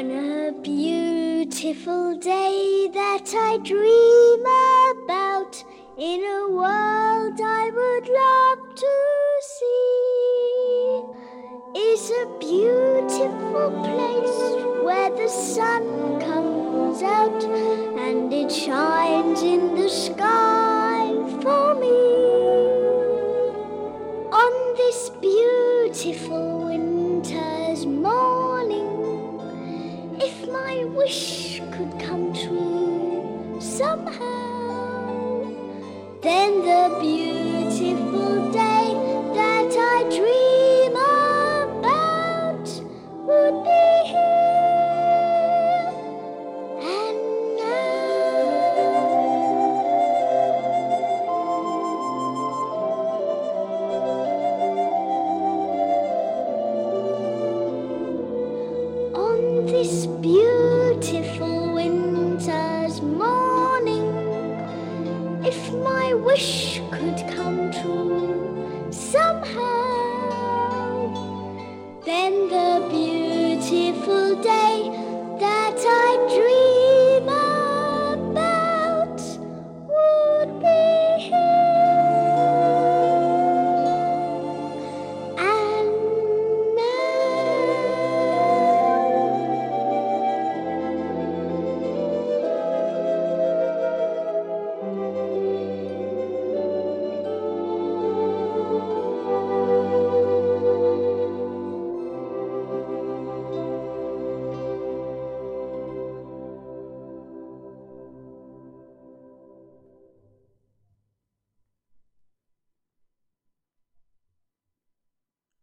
On a beautiful day that I dream about, in a world I would love to see, is a beautiful place where the sun comes out and it shines in the sky. My wish could come true somehow, then the beautiful day that I dream about would be here and now. On this beautiful if my wish could come true somehow, then the